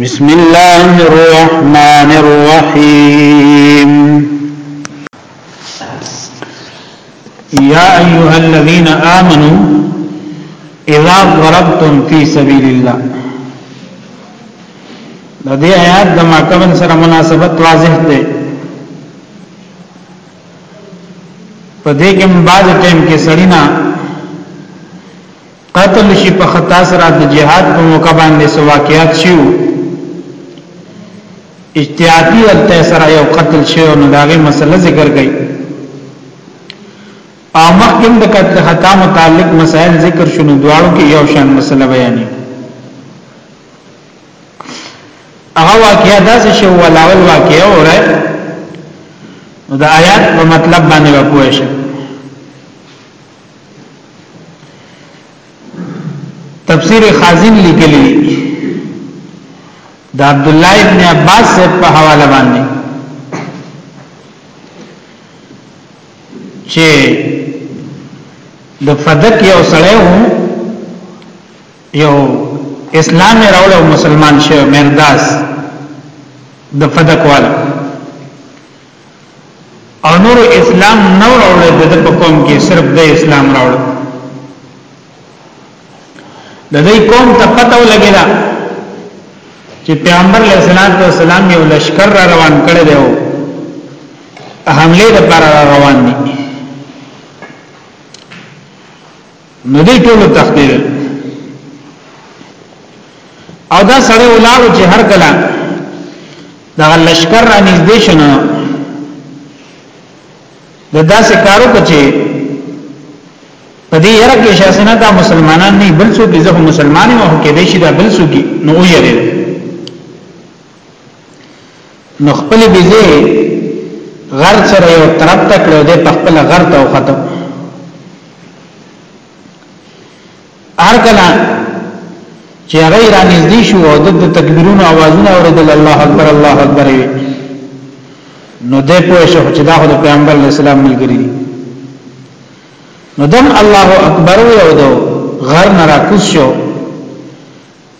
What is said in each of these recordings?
بسم الله الرحمن الرحيم يا أيها الذين آمنوا إذا ضربتم في سبيل الله د دې آیات د ماکمن سره مناسبت واضح ده په دې کې بعض ټیم کې سړینا قتل شي په خطا سره د جهاد په موقع باندې سو واقعات شیو اجتهادي الته سره یو قتل شي او داغه مسله ذکر کړي او مخکم د قتل خطا متعلق مسائل ذکر شونه دواړو کې یو شان مسله بیانې هغه واقعیا داسې شو ولاول واقعیا وره د آیات په مطلب باندې وپوه شي تفسیر خازن لیکلی د عبد الله ابن عباس په حواله باندې چې د فدق یو سړی وو یو اسلام راول او مسلمان شو مرداس د فدق والا او نور اسلام نو راوړل د په قوم کې صرف د اسلام راوړل د دې قوم ته پته ولګیدا چې پیغمبر علیه الصلاۃ والسلام یو لشکر را روان کړی دی حمله لپاره روان دي نو دې ټول تخته او دا سړی ولاړو چې هر کله دا لشکر را نږدې شنه د داسې کارو کوي په دې یره کې شاسنه دا مسلمانان نه بل څوک ځکه مسلمانانو هو کې دې شي دا بل څوک نو یې نو خپل بيزه غر سره یو طرف ته کړو د خپل غر ته وخته هر کله چې هغه را نږدې شو او د تکبیرونو आवाजونه اوریدل الله اکبر الله اکبر وی نو دې پوه شو چې دا د پیغمبر اسلام ملګری نو دم الله اکبر وی او دو غر نه راکوس شو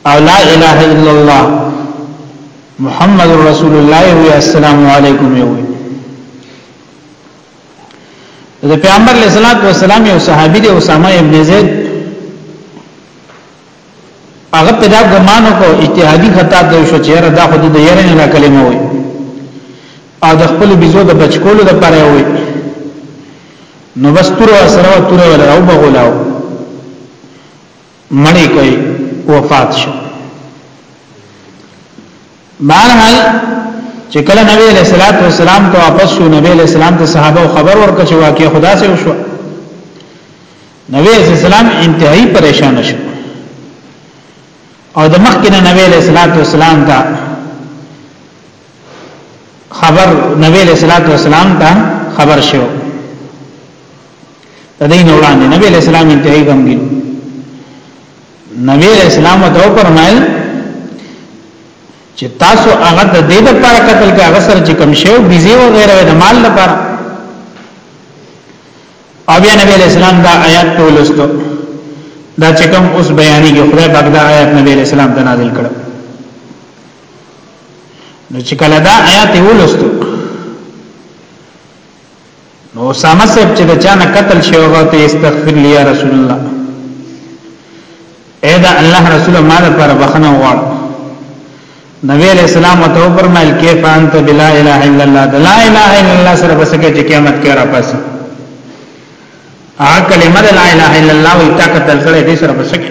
او لا اله الا الله محمد رسول الله وی السلام علیکم یو د پیغمبر علیہ الصلوۃ والسلام یو صحابي دی اسامه ابن زید هغه په دا ګمانو کو اجتهادي خطا دی شو چې را دا خود د یارن نه کلمه وي او د خپل بيزو د بچکولو د پاره وي نو بس تور سره تور ولا او بغلاو مړی کوي وفات شو بهرحال چې کله نبی علیہ الصلوۃ والسلام ته واپس شو نبی علیہ السلام ته صحابه خبر ورکړ چې واقعي خدا سره وشو نبی علیہ السلام انتهایی پریشان شو او د مخکنه نبی علیہ الصلوۃ والسلام ته خبر نبی علیہ الصلوۃ والسلام ته خبر شو تدین وړاندې نبی علیہ السلام انتهایی غمګین نبی علیہ السلام ته فرمایل چې تاسو هغه د دې لپاره قتل کې هغه سره چې کم شو بيزي او غیره د مال لپاره او بیا نبی علیہ السلام دا آیات تولستو دا چې کوم اوس بیانې کې خدای پاک دا آیات نبی علیہ السلام ته نازل کړ نو چې کله دا آیات ولستو نو اسامه صاحب چې د چانه قتل شو هغه ته استغفر لي یا رسول الله اے دا الله رسول ما ده پر بخنه وغواړ نبی علیہ السلام ته فرمایل کې فانت بلا اله الا الله لا اله الا الله سره بس کې چې قیامت کې را پاسه هغه کلمه لا اله الا الله وی طاقت سره دې سره بس کې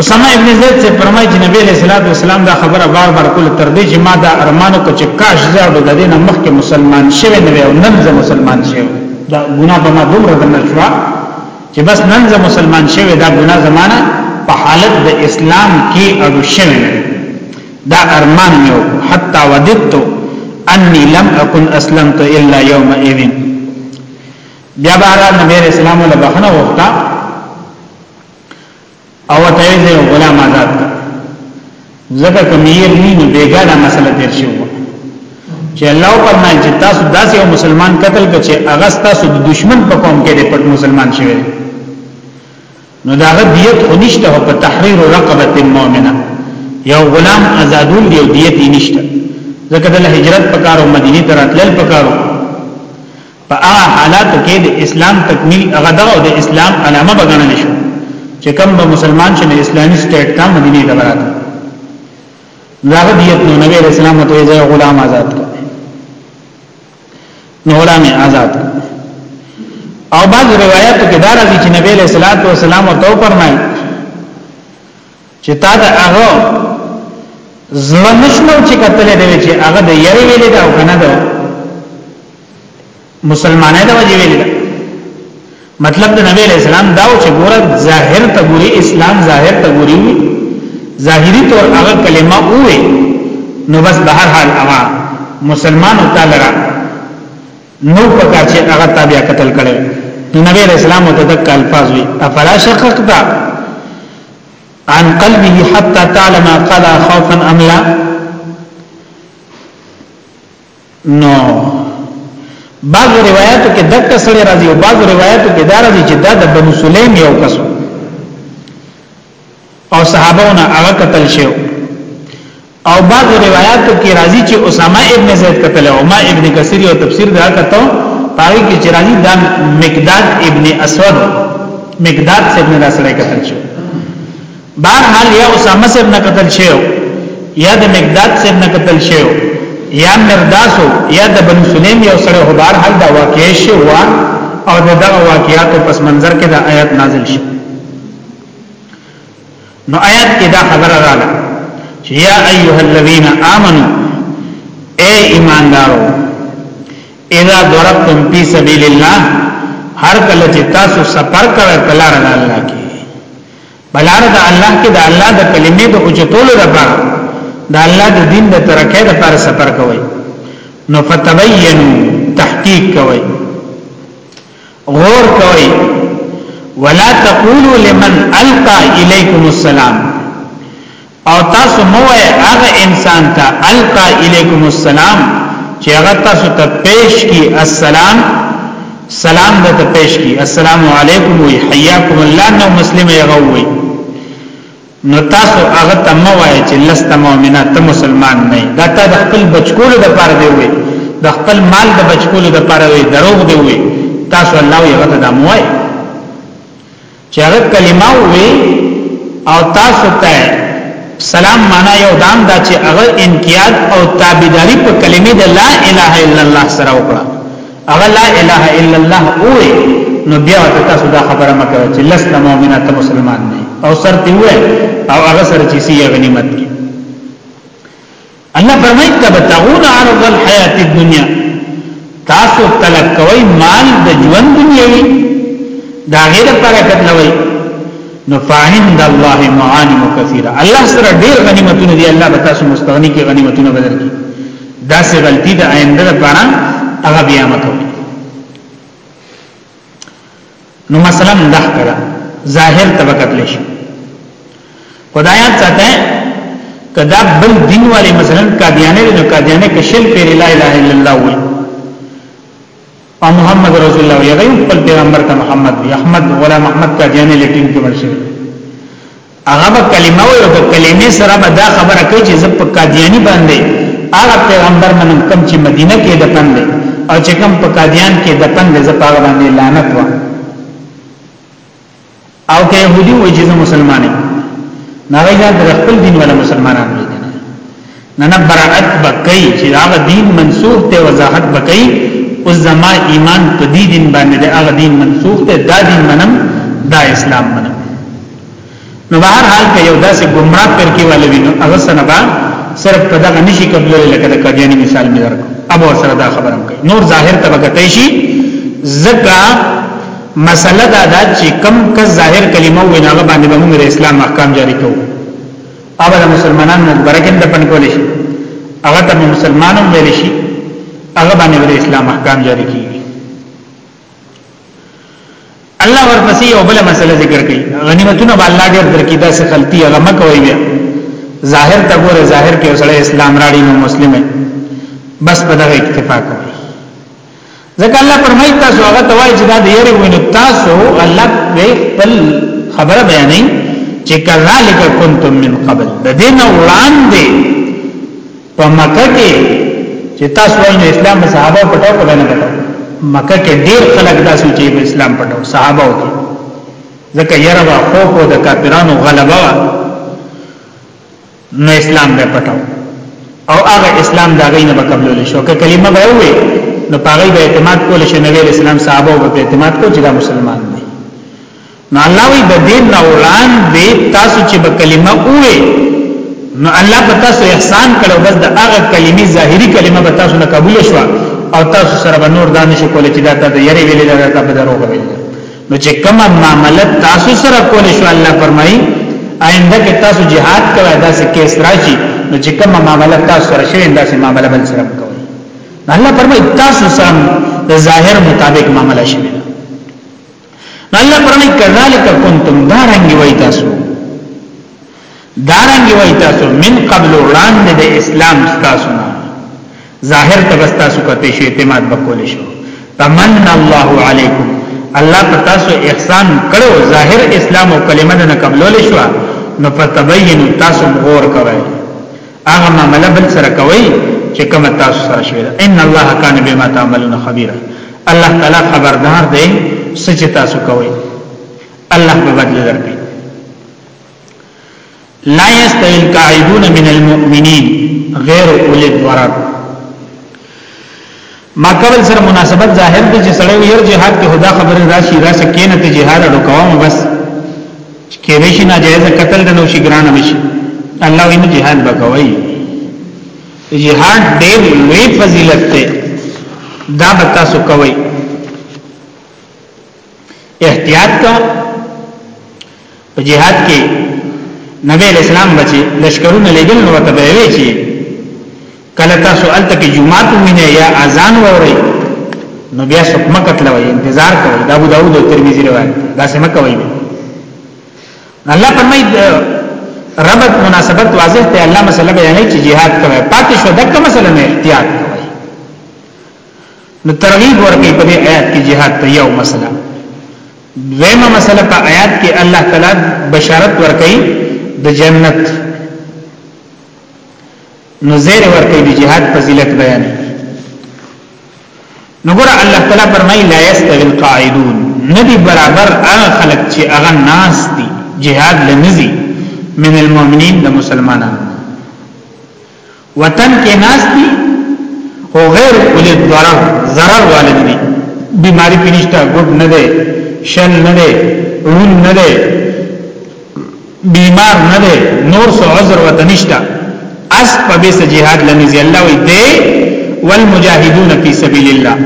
اسامه ابن زید سے فرمایي چې نبی صلی الله علیه وسلم دا خبره بار بار کول تر دې چې ما دا ارمانو کو چې کاش زه د دې نه مخکې مسلمان شوم نه او نن زه مسلمان شوم دا ګناه به ما دومره درنه شو چې بس نن زه مسلمان شوم دا ګناه زمانہ په حالت د اسلام کې اډو شوم دا ارمان مې حتی وددت انی لم اكن اسلمت الا يوم اذن بیا بارا نبی اسلام له بخنه وخته او ته یې یو غلام آزاد کړ ځکه کمیر نه نو بیګا دا مسله تیر شو چې الله فرمایي چې تاسو داسې یو مسلمان قتل کړئ چې هغه تاسو د دشمن په قوم کې د پټ مسلمان شوی نو دا غدیت خو نشته په تحریر رقبه مؤمنه یو غلام آزادول دی او دیت نشته ځکه د هجرت پکارو مدینه ته راتلل پکارو په هغه حالاتو کې د اسلام تکمیل هغه دغه د اسلام علامه بغنل شو چې کوم به مسلمان چې اسلامي سټیټ ته مدینه ته راځي هغه دیت نو نبی رسول الله ته یې غلام آزاد کړ نو غلام آزاد کړ او بعض روایتو کې دا راځي چې نبی رسول الله ورته فرمایي چې تا د هغه زړه نشنو چې کتلې دی چې هغه د یری ویلې دا او کنه دا مسلمانه دا وجه ویلې دا مطلب د نبی علیہ السلام دا چې ګوره ظاهر ته ګوري اسلام ظاهر ته ګوري ظاهری طور هغه کلمه وې نو بس بهر حال هغه مسلمان تعالی نو پکار چې هغه تابع قتل کړي نو نبی رسول الله متدک الفاظ وی افلا شققتا عن قلبه حتى تعلم قال خوفا ام لا نو بعض روایتو کې دک سره راځي او بعض روایتو کې دار دي چې دا د بنو سلیم یو کسو او صحابهونه هغه قتل شو او بعض روایتو کې راځي چې اسامه ابن زید قتل او ما ابن کثیر او تفسیر دا کته پای کې چې راځي دا مقداد ابن اسود مقداد سے ابن رسول قتل شو بهر حال یا اسامه سے ابن قتل شو یا د مقداد سے ابن قتل شو یا مرداسو یا د بن سلیم یو سره هو بهر حال دا واقع شو او دغه واقعاتو پس منظر کې دا آیت نازل شو نو آیات کې دا خبره راغله چې یا ایها الذین آمنو اے ایماندارو اذا ضربتم فی سبیل الله هر کله چې تاسو سفر کوئ په لار د الله کې بلار د الله کې د الله د کلمې د اوچتولو لپاره د الله د دین د ترقې لپاره سفر کوئ نو فتبینوا تحقیق کوئ غور کوي ولا تقولوا لمن القى اليكم السلام او تاسو مو هغه انسان ته القى اليكم السلام چې هغه تاسو ته پیش کی السلام سلام د ته پیش کی السلام علیکم وی حیاکم الله نو مسلمان یغوی نو تاسو هغه ته مو وایي چې لست مؤمنه ته مسلمان نه دا ته د خپل بچکول د پاره دی وي د خپل مال د بچکول د پاره وي دروغ دی وي تاسو الله یې هغه ته مو وایي چې هغه کلمه وي او تاسو ته سلام معنا یو دام دا چې هغه انقیاد او تابعداري په کلمې د لا اله الا الله سره وکړه هغه لا اله الا الله وې نو بیا ته تاسو دا خبره مکه چې لست مؤمنه ته مسلمان نه او سر دی وې او هغه سر چې سی غنیمت کی الله فرمایي تبتغون عرض الحیات الدنیا تاسو طلب کوي مال د ژوند دنیوي دا غیر برکت لوي نو فعند الله معانم کثیره الله سره ډیر غنیمتونه دي الله به تاسو مستغنی کی غنیمتونه بدل کی دا سه غلطی د آینده لپاره هغه بیا مکو نو مثلا دا کړه ظاهر طبقت لشي خدایات ساته کدا بل دین والے مثلا قادیانه نو قادیانه کشل پیر لا اله الا الله وي او محمد رسول الله یې خپل پیغمبر ته محمد وي احمد ولا محمد قادیانه لټین کې مرشد هغه به کلمه وي او د کلمې سره به دا خبره کوي چې زه په قادیانی باندې هغه پیغمبر منم کوم چې مدینه کې د پند او چې کوم په قادیان کې د پند زه په باندې لعنت و او که يهودي وي چې مسلمانې نه راځي د خپل دین ولا مسلمانان نه نه برائت بکئی چې هغه دین منسوخ ته وضاحت بکئی او زما ایمان په دې دین باندې د هغه دین منسوخ ته دا دین منم دا اسلام منم نو بهر حال کې یو داسې گمراه پر کې والي وینو هغه سنبا صرف په دغه نشي قبل لکه د قدیانی مثال مې درکو ابو سره دا خبرم کوي نور ظاهر طبقه ته شي زکا مسله دا ده چې کم کس ظاهر کلمه ویناغه باندې به موږ اسلام احکام جاری کوو هغه د مسلمانانو مبارکین د پن کول شي هغه ته مسلمانانو ویل شي هغه باندې د اسلام احکام جاری کیږي الله ورپسې یو بل مسله ذکر کړي غنیمتونه به الله ډېر درکې دا څه غلطي هغه مکوي بیا ظاهر ته ګوره ظاهر کې وسړی اسلام راړي نو مسلمان بس په دغه اکتفا کوي ځکه الله فرمایي تاسو هغه توای چې دا د یری ویني تاسو الله په خپل خبره بیانې چې کذالک کنتم من قبل د دین وړاندې په مکه کې چې تاسو ولې اسلام صحابه پټو په نه پټو مکه کې ډیر خلک دا سوچي په اسلام پټو صحابه وو ځکه یره وا خوف د کافرانو غلبه نو اسلام به پټاو او هغه اسلام دا غي نه بقبول شو که کلمه به وي نو پاغي به اعتماد کول شي نبی رسول الله صحابه به اعتماد کو چې دا مسلمان دی نو الله وی د دین نه وړاندې تاسو چې به کلمه وي نو الله په تاسو احسان کړو بس د هغه کلمې ظاهري کلمه به تاسو نه قبول شو او تاسو سره به نور دانش کول چې دا ته یری ویلې دا ته به دروغ ویلې نو چې کوم معاملې تاسو سره کول شو الله فرمایي آینده کې تاسو jihad کوی دا څه کیس راشي نو چې کوم معاملې تاسو سره شوی دا څه معاملې بل سره کوي الله فرمایي تاسو سره د ظاهر مطابق معاملې شوی الله فرمایي کذالک کنتم دارنګ وای تاسو دارنګ وای تاسو من قبل وړاندې د اسلام تاسو نه ظاهر تبستا سو کته شو اعتماد وکول شو تمن الله علیکم الله پتا سو احسان کړو ظاهر اسلام او کلمه نه قبول شو نو فتبین تاسو غور کوي هغه معاملې بل سره کوي چې کوم تاسو سره شوی ان الله کان بما تعملون خبیر الله تعالی خبردار دی سچ تاسو کوي الله په بدل درکړي لا يستوي القاعدون من المؤمنين غير اولي الضرر ما قبل سره مناسبت ظاهر دي چې سړی وير جهاد کې خدا خبره راشي راسه کینه ته جهاد اړو کوم بس کې وشي ناجایز قتل دنو شي ګران وشي الله ویني جهاد بکوي جهاد ډېر لوی فضیلت دی دا به تاسو کوئ احتیاط کا په جهاد کې نبی اسلام بچي لشکرونه لګل نو ته به وی چی کله تاسو الته کې جمعات وینه یا اذان ووري نو بیا څوک مکه تلوي انتظار کوي دا ابو داوود او ترمذی روایت دا سم کوي الله فرمایي ربط مناسبت واضح ته الله مسله بیانې چې jihad کوي پاتې شو دغه مسله نه احتیاط نو ترغیب ورکړي په دې آیات کې jihad ته یو مسله دویمه مسله په آیات کې الله تعالی بشارت ورکړي د جنت نو زیر ورکړي د jihad فضیلت بیان نو ګور الله تعالی فرمایي لا یستوی القاعدون ندی برابر هغه خلک چې هغه ناس دي jihad لنزي من المؤمنین د مسلمانانو وطن کې ناس دي خو غیر اولی ضرر ضرر والد دي بیماری په نشته ګډ نه ده شل نه ده اون نه ده بیمار نه ده نور څه عذر وته نشته اس په بیس جهاد لنزي الله وي دي والمجاهدون فی سبیل الله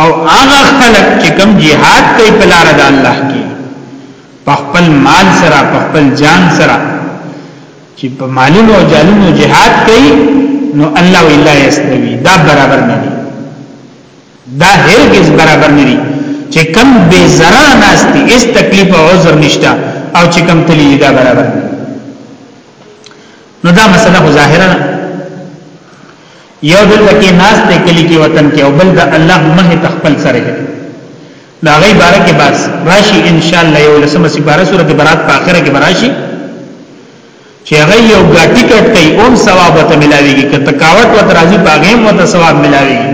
او هغه خلق چې کوم jihad کوي په لار د الله کې په خپل مال سره په خپل جان سره چې په مالونو او جالونو جهاد کوي نو الله ویلا یستوی دا برابر نه دي دا هرگز برابر نه دي چې کم بے زرا ناستی اس تکلیف او عذر نشتا او چې کم تلی دا برابر نه نو دا مسله ظاهرا یو دلته کې ناس ته کلی کې وطن کې او بل د الله مه تخپل سره دا غي بارکه بس راشي ان شاء الله یو لسمه سپاره سورۃ برات په اخره کې براشي چې هغه یو غاټی کټ کوي اوم ثواب ته ملاويږي که تکاوت و ترازی باغیم و ته ثواب ملاويږي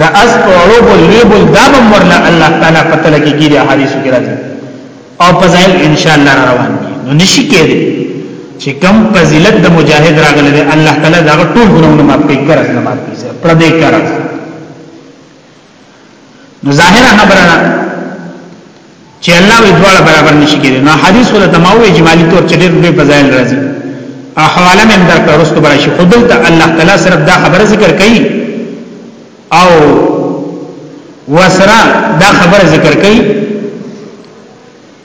د اس په اړو بل وی بل دابم ورله الله تعالی پتل کې کیږي حدیث کې راځي او فضائل ان شاء الله را روان دي نو نشي کېږي چې کم فضیلت د مجاهد راغله ده الله تعالی دا ټول ګناونه معاف کوي قرض نه معاف کوي پر دې قرض نو ظاهره خبره ده چې الله وی دواړه برابر نشي کېږي نو حدیث ولا تماوي اجمالی طور چې ډېر به فضایل راځي احواله من در کارستو براشي خودل ته الله تعالی صرف دا خبره ذکر کوي او وسره دا خبر ذکر کړي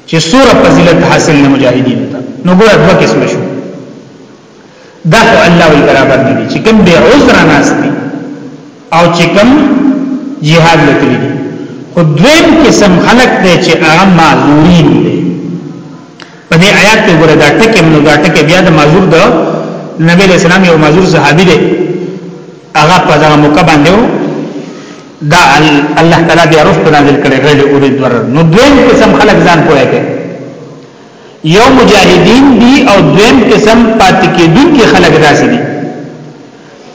چې سوره فضیلت حاصل نه مجاهدین ته نو ګوره دوه قسم شو دا خو الله وی برابر نه دي چې کوم به عذر ناس دي او چې کوم jihad لته دي خو دویم قسم خلق دی چې هغه معذورین دي په دې آیات کې ګوره دا ټکه نو دا ټکه بیا د معذور د نبی رسول الله یو معذور صحابي دی هغه په دغه موقع باندې وو دا الله تعالی بیا رښتو نازل کړي غړي اوري دور نو دویم قسم خلق ځان پوهه کوي یو مجاهدین دی او دویم قسم پاتې کېدون کې خلق داسې دي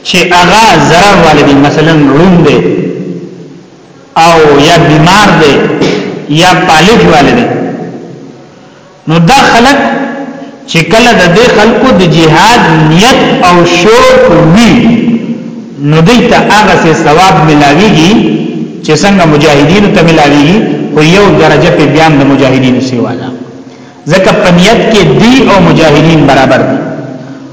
چې هغه zarar والدي مثلا روم دی او یا بیمار دی یا پالج والدي نو دا خلق چې کله د دې خلقو د جهاد نیت او شوق وی نو دې ته هغه څه ثواب ملاويږي چې څنګه مجاهدین ته ملاويږي خو یو درجه په بیان د مجاهدین سیوا ده ځکه په نیت کې دی او مجاهدین برابر دي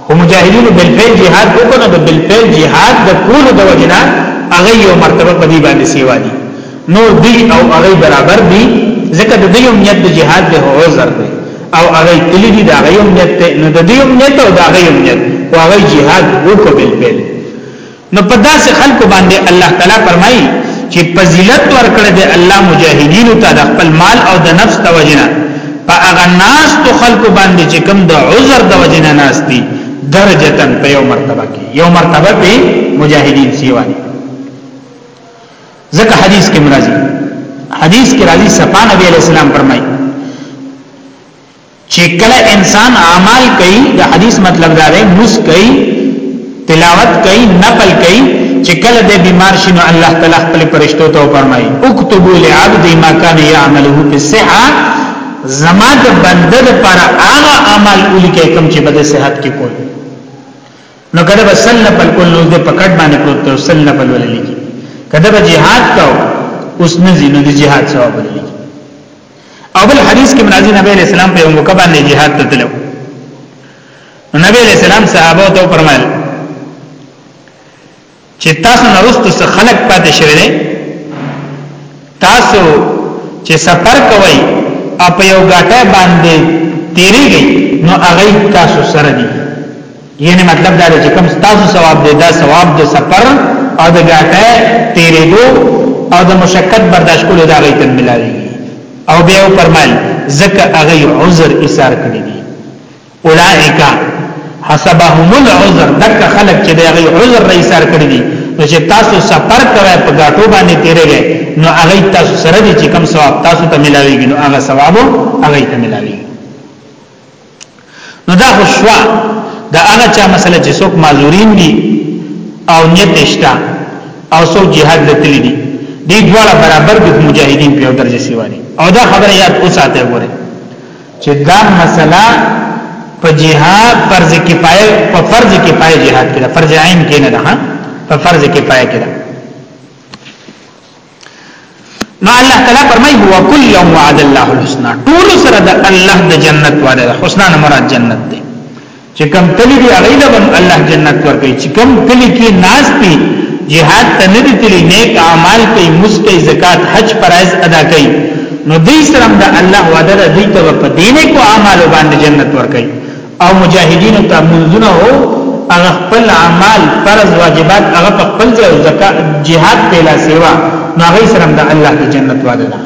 خو مجاهدین بالفعل جهاد وکړو د بالفعل جهاد د کول د وجنه هغه یو مرتبه په دې باندې سیوا دي نور دی او هغه برابر دی ځکه د دې امنیت د جهاد د عذر دی او هغه تللی دی د هغه امنیت ته نو د دې امنیت او د هغه امنیت او هغه جهاد وکړ بل بل نو په داسې خلکو باندې الله تعالی فرمایي چې فضیلت ورکړ دی الله مجاهدین ته د خپل مال او د نفس توجنه په هغه ناس تو خلکو باندې چې کوم د عذر د وجنه ناس دي درجتن په یو مرتبه کې یو مرتبه په مجاهدین سیوانی ځکه حدیث کې مرضی حدیث کې راځي صفا نبی علیہ السلام فرمایي چې کله انسان اعمال کوي د حدیث مطلب دا دی مس کوي تلاوت کوي نقل کوي چې کله د بیمار شنو الله تعالی خپل پرشتو ته فرمایي اكتبوا لعبد ما كان يعمله في الصحه زما د بنده لپاره هغه عمل ولیکه کوم چې بده صحت کې کوي نو کده به سل نفل کول نو د پکټ باندې پروت ته سل نفل ولې لیکي کده به jihad کاو اوس نه زینو د jihad ثواب ولې لیکي او بل حدیث کې منازی نبی علیہ السلام په موقع باندې jihad ته تلو نبی علیہ السلام صحابه ته فرمایل چې تاسو نه رستو څه خلق پاتې شوی دی تاسو چې سفر کوئ او په یو غاټه باندې تیریږئ نو هغه تاسو سره دی یعنی مطلب دا دی چې کوم تاسو ثواب دی دا ثواب د سفر او د غاټه تیریدو او د مشقت برداشت کولو دا غي تن ملایي او بیا فرمایل زکه هغه عذر ایثار کړی اولئک حسبهم العذر دک خلق چې دغه عذر رئي سر کړی دي نو چې تاسو سفر کوي په غاټو باندې تیرېږي نو هغه تاسو سره دي چې کم ثواب تاسو ته ملاويږي نو هغه ثواب هغه ته ملاويږي نو دا خوشوا دا هغه چا مسله چې څوک معذورین دي او نیت اشتا او څوک jihad لتلی دي دې دواړه برابر د مجاهدین په درجه سیواري او دا خبره یاد اوساته وره چې دا مسله په جهاد فرض کفایه په فرض کفایه جهاد کې ده فرض عین کې نه ده په فرض کفایه کې ده نو الله تعالی فرمایي هو کل یوم وعد الله الحسنا ټول سره د الله د جنت وعده حسنا مراد جنت ده چې کم تلی دی هغه لبم الله جنت ورکړي چې کم تلی کې ناس دي jihad ته نه دي تلی نیک اعمال کوي مسکه زکات حج فرایض ادا کوي نو دې سره د الله وعده ده دې ته په دینه کو اعمال باندې جنت ورکړي او مجاهدین ته منځونه او هغه خپل اعمال فرض واجبات هغه خپل ځای زکات jihad په لا سیوا نو هغه سره د الله د جنت وعده ده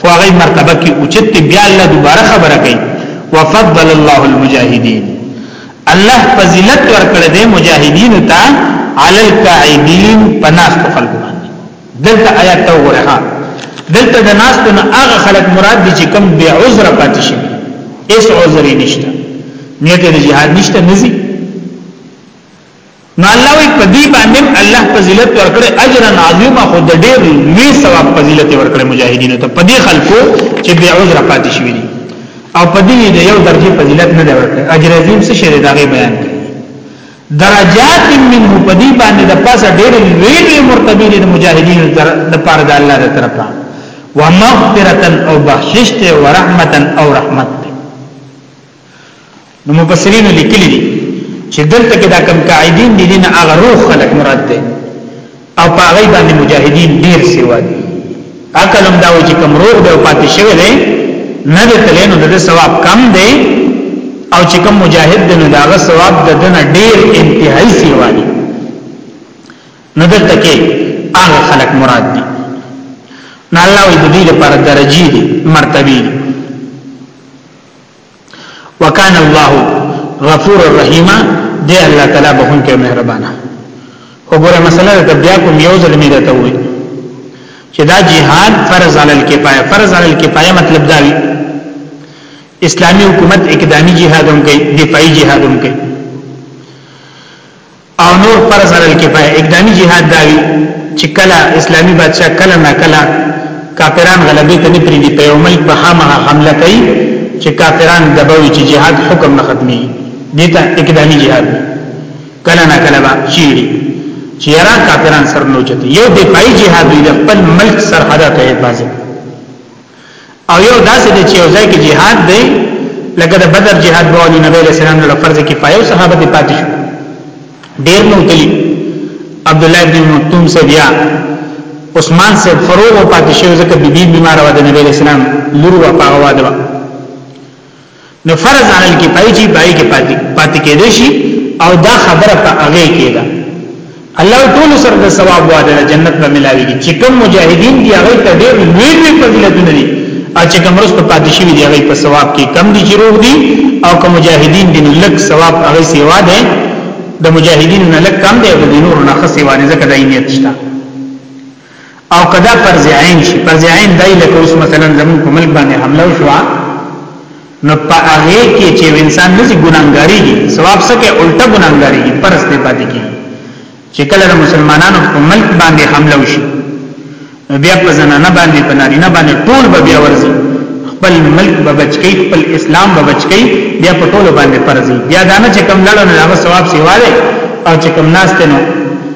خو هغه مرتبه کې اوچت بیا الله دوباره خبره کوي وفضل الله المجاهدين الله فضیلت ورکړي دي مجاهدین ته علی القاعدین پناست خلق باندې دلته آیات ته وره دلته د ناس ته هغه خلق مراد دي چې کم به عذر پاتې شي اس عذر نشته نیت د جهاد نشته نزي نو الله وی په دې باندې الله فضیلت ورکړي اجر عظیما خو د ډېر لوی ثواب فضیلت ورکړي مجاهدینو ته په دې خلکو چې بے عذر پاتې شوی دي او په دې د یو درجه فضیلت نه ورکړي اجر عظیم څه شری داغه بیان کړي درجات منه په دې باندې د پاسه ډېر لوی لوی مرتبه دي مجاهدینو د پاره د الله تر طرفه ومغفرة او بخششت ورحمة او رحمت نو مفسرین لیکلي دي چې دلته کې دا کم قاعدین دي دین هغه روح خلق مراد ده او په هغه باندې مجاهدین ډیر سیوا دي عقل هم دا و چې کم روح به پاتې شوی دی نه د تلینو د ثواب کم دی او چې کم مجاهد دی نو داغه ثواب د دنه ډیر انتهایی سیوا دي نو دلته کې هغه خلق مراد دي نه الله دې لپاره درجی دي مرتبه دي وکانه الله غفور الرحیم دی الله تعالی بهون کې مهربانه وګوره مسله د بیا کوم یو ځل مې راته وې چې دا جهاد فرض علی الکفایه فرض علی الکفایه مطلب دا وی اسلامی حکومت اقدامی جهاد هم کوي دفاعي جهاد هم کوي او نور فرض علی الکفایه اقدامی جهاد داوی چې کله اسلامی بادشاہ کله نه کله کافران غلبې ته نه پریدي په یو ملک په خامه حمله کوي چې کافران دبوي چې جهاد حکم نه ختمي دیتا اقدامی جهاد کله نه کله با چیړي چې را کافران سر نو چتي یو دفاعي جهاد دی خپل ملک سرحدات حفاظت او یو داسې دی چې یو ځای کې جهاد دی لکه د بدر جهاد وو نو نبی رسول الله فرض کفایه صحابه دې پاتې شو ډیر نو تلی عبد الله بن مکتوم سے بیا عثمان سے فروغ پاتې شو ځکه بیبي بیمار و د نبی رسول الله لور و پاغه واده نو فرض علی الکفایه چې پای کې پاتې کېدې شي او دا خبره په هغه کې ده الله ټول سره د ثواب وعده د جنت په ملاوي دي چې کوم مجاهدین دی هغه ته ډېر لوی لوی فضیلتونه دي او چې کوم رسته پاتې شي دی هغه په ثواب کې کم دي چې روغ دي او کوم مجاهدین دي لک ثواب هغه سیوا ده د مجاهدین نه لک کم دی او د نور نه خسیوا نه ځکه دای نیت شته او کدا فرض عین شي فرض عین دای لکه اوس مثلا زمون په ملک باندې حمله وشو نو په هغه کې چې انسان نسی ګناګاری دي ثواب سکه الټه ګناګاری دي پرس دی پاتې کی چې کله د مسلمانانو په ملک باندې حمله وشي نو بیا په زنانه باندې په نارینه باندې ټول به بیا ورزي خپل ملک به بچکی خپل اسلام به بچکی بیا په ټول باندې فرض بیا دانه چې کم لړنه هغه ثواب سیواله او چې کم ناس ته نو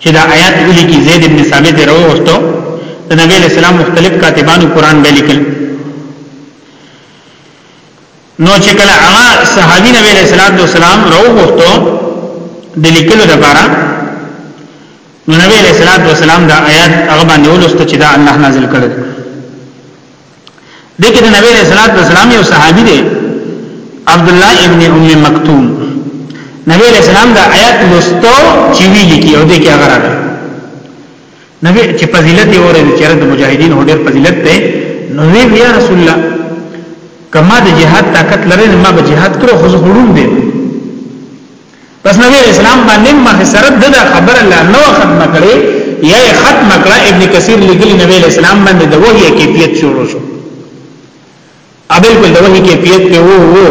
چې دا آیات ولیکي زید ابن ثابت یې راوغوښتو د نبی علیہ السلام مختلف کاتبانو قران به لیکل نو چې کله هغه صحابي نبی علیہ السلام راوغوښتو د لیکلو لپاره نو نبی علیہ السلام دا آیات هغه باندې ولوست چې دا الله نازل کړل دغه د نبی رسول الله سلام یو صحابي دی عبد الله ابن ام مکتوم نبی رسول الله د آیات لستو چې وی لیکي او دغه هغه راغی نبی چې فضیلت یې اورل چې د مجاهدین هډر فضیلت ده نو وی بیا رسول الله کما د جهاد طاقت لري ما به جهاد کړو خو زه هډوم دي پس نبی علیہ السلام باندې مخه سره د خبر الله نو ختم کړي یا ختم کړه ابن کثیر لګل نبی علیہ السلام باندې د وحی کیفیت شروع شو ابل کول د وحی کیفیت په وو وو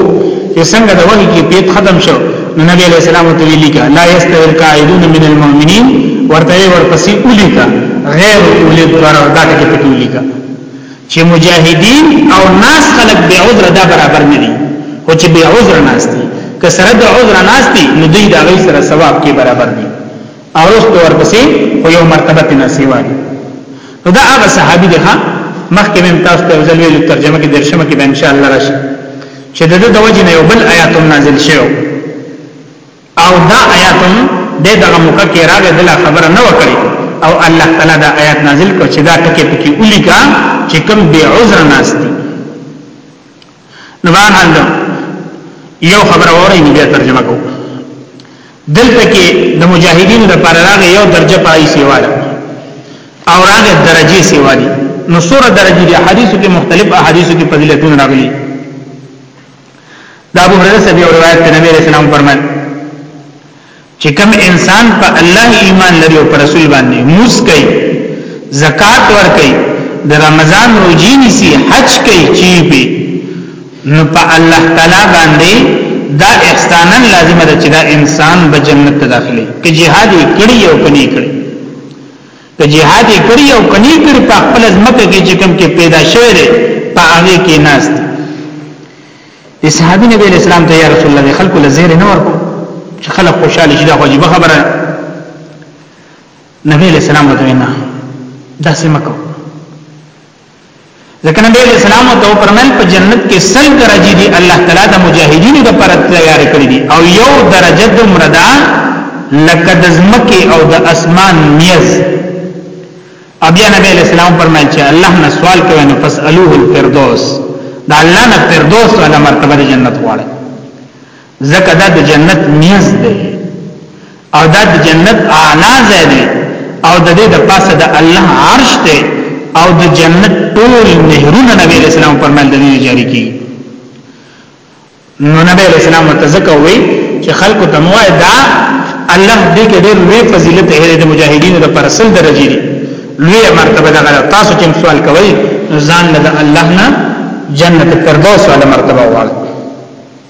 چې څنګه د وحی کیفیت ختم شو نو نبی علیہ السلام ته ویلي کا لا یستوی القاعدون من المؤمنین ورته ورپسې اولیکا غیر اولی ضرر دا ټکی پکې اولیکا چې مجاهدین او ناس خلق بی عذر دا برابر نه دي خو چې بی عذر ناس دي که سره د عذر ناس دي نو دوی دا غي سره ثواب کې برابر دي او رست ورپسې خو یو مرتبه ته نسیوا دي نو دا هغه صحابي دي ها مخکې مم تاسو ته ځل ویل ترجمه کې درشمه کې به ان شاء الله راشي چې د دې د وجه نه یو بل آیات نازل شوی او دا آیات هم د دغه موقع کې راغی بل خبره نه وکړي او الله تعالی دا آیات نازل کړ چې دا ټکی پکې ولیکا چې کوم به عذر ناس دي نو بهرحال یو خبره وره نه ترجمه کو دلته کې د مجاهدینو لپاره راغی یو درجه پای سیوا ده او راغی درجه سیوا دي نو سوره درجه دي حدیثو کې مختلف احادیثو کې فضیلتونه راغلي دا ابو هريره صاحب یو روایت ته نبی رسول الله فرمایل چې کوم انسان په الله ایمان لري او پر رسول باندې موس کوي زکات ور کوي د رمضان روزي نيسي حج کوي چی به نو په الله تعالی باندې دا احسانا لازم ده چې دا انسان به جنت ته داخلي کې جهاد کړي او کني کړي که جهاد یې کړی او کني کړی په خپل ځمکه کې چې کوم کې پیدا شوی دی په هغه کې ناست دی صحابي نبی اسلام ته یا رسول الله خلکو له زیر نه ورکو چې خلک خوشاله شي دا خو جيبه خبره نبی اسلام ته نه دا سمکو ځکه نبی علیہ السلام ته پرمل په جنت کې سل درجه دي الله تعالی د مجاهدینو د پر تیار کړی دي او یو درجه د مردا لکه د زمکه او د اسمان میز ابیا نبی علیہ السلام فرمایي چې الله نه سوال کوي نو فسالوه الفردوس دا الله نه فردوس ولا مرتبه جنت غواړي زکه دا د جنت میز دی او دا د جنت اعلی ځای دی او د دې د پاسه د الله عرش دی او د جنت ټول نهرونه نبی علیہ السلام فرمایل د دې جاری کی نو نبی علیہ السلام متزکه وی چې خلکو ته موه دا الله دې کې ډېر لوی فضیلت هره د مجاهدینو د پرسل درجه دی لوی مرتبه دا غره تاسو چې سوال کوي ځان له الله نه جنت الفردوس ولا مرتبه وغواړئ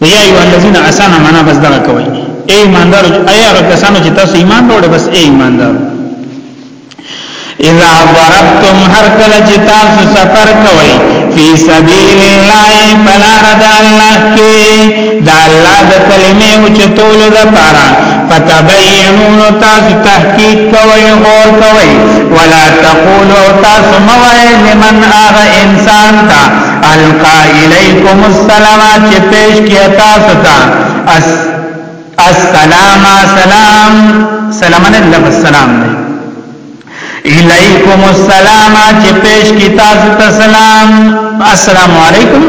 نو یا ایو الذین اسانا معنا بس دا کوي ای ایماندار ای هغه کسانو چې تاسو ایمان وروړي بس ای ایماندار اذا ضربتم هر کله چې تاسو سفر کوئ فی سبیل الله فلار د الله کې د الله د کلمې او چتول د پارا فتبینون تاسو تحقیق کوئ غور کوئ ولا تقولوا تاسو موای لمن اغه انسان ته القا الیکم السلام چې پیش کیا تاسو ته اس السلام سلام سلامن الله السلام دی الیکم السلام چې پیش کی تاسو ته سلام السلام علیکم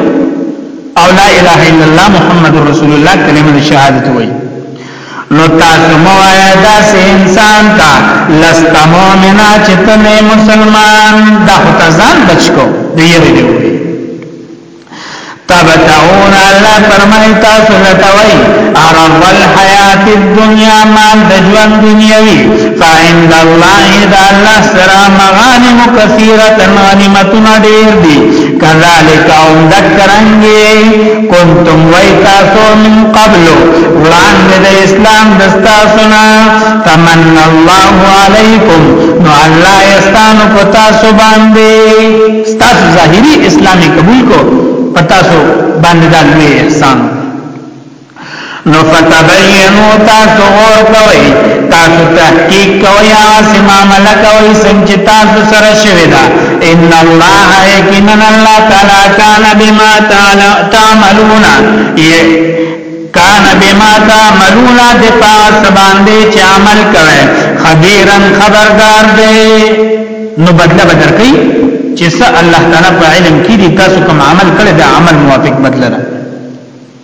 او لا اله الا الله محمد رسول الله کلمه شهادت وایي نو تاسو مو آیا داسې انسان ته لست مؤمنا چې ته نه مسلمان دا خو ته ځان بچ کو دی یری دی وی تبتعون الله فرمای تاسو لټوي عرض الحیات الدنیا مال د ژوند دنیوي فعند الله اذا الله سرا مغانم کثیره غنیمتنا ډیر دي کذالک او دکرنګي کنتم وای تاسو من قبل وړاندې د اسلام د تاسو نه تمن الله علیکم نو الله یستانو په تاسو باندې تاسو ظاهری اسلامي قبول کو په تاسو باندې دا لوی احسان نو فتبینو تاسو غور کوي تاسو تحقیق کوي هغه سما ملک او سم چې تاسو سره شوی دا ان الله یقینا الله تعالی کان بما تعملون کان بما تعملون د پاس باندې چې عمل کوي خبيرن خبردار دی نو بدله بدر کوي چې څه الله تعالی په علم کې دي تاسو کوم عمل کړی دا عمل موافق بدله ده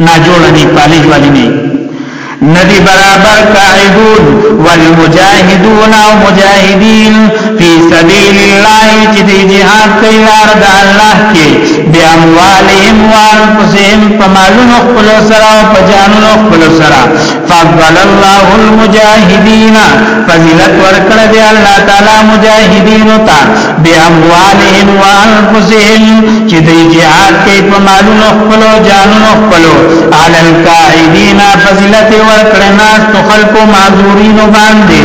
نه جوړه نه پالیش والی نه ندی برابر قاعدون والمجاهدون او مجاهدین فی سبیل الله چې دی جهاد کوي لار د الله کې بیا اموالهم وانفسهم په مالونو خپل سره او په جانونو خپل سره فضل الله المجاهدین فضیلت ورکړ دی الله تعالی مجاهدین ته باموالهم وانفسهم چې د جهاد کې په مالونو خپل او جانونو خپل علی القائدین فضیلت ورکړ ناس تو خلقو معذورین باندې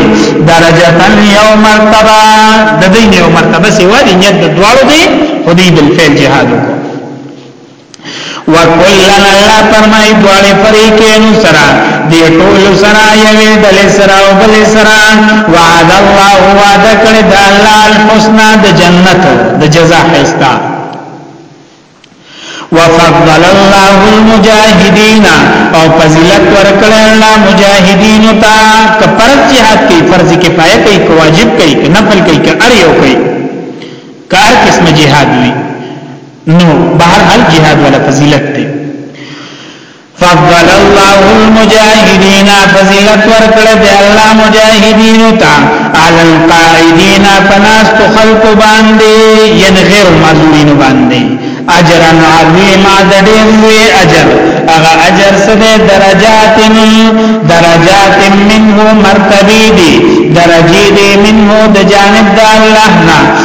درجه یو مرتبه د دې یو مرتبه سیوا دی نیت د دواړو دی خدای بالفعل جهاد وکړ وکلن الله فرمای دواړي فریقینو سرا دی ټول سرا یوی ډل سرا او بل سرا وعد الله وعد کړ د الله الحسنا د جنت د جزا حستا وفضل الله المجاهدین او فضیلت ورکړ الله مجاهدین ته کفرت جهاد کی فرض کفایه کوي واجب کوي نفل کوي اړ یو کوي کار قسم جهاد وی نو بهر حال جهاد ولا فضیلت دی فضل الله المجاهدین فضیلت ورکړه دی الله مجاهدین تا علی القاعدین فناست خلق باندې ین غیر مظلومین باندې اجر عظیما د ډېر لوی اجر هغه اجر سره درجات درجات منه مرتبه دي درجه دي منه د جانب د الله نه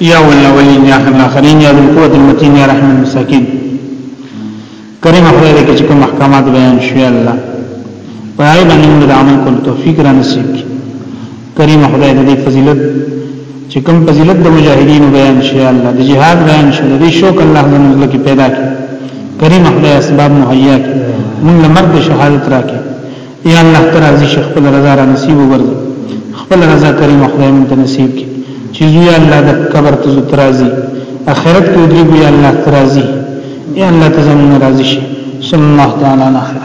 یا الاولین یا اخر الاخرین یا بالقوت المتین یا رحم المساکین کریم خدای دې چې کوم احکامات بیان شوی الله پای باندې موږ د عمل کول توفیق را نصیب کړي کریم خدای دې فضیلت چې کوم فضیلت د مجاهدینو بیان شي الله د جهاد بیان شي د شوق الله زموږ لپاره پیدا کړي کریم خدای اسباب مهیا کړي موږ مرګ شهادت راکړي یا الله ته راضي شي خپل رضا را نصیب وګرځي خپل رضا کریم خدای مونږ ته نصیب کړي چې زو یا الله د قبر ته زوت راضي اخرت کې دې یا الله ته راضي یا الله ته زموږ راضي شي صلی الله تعالی علیه وسلم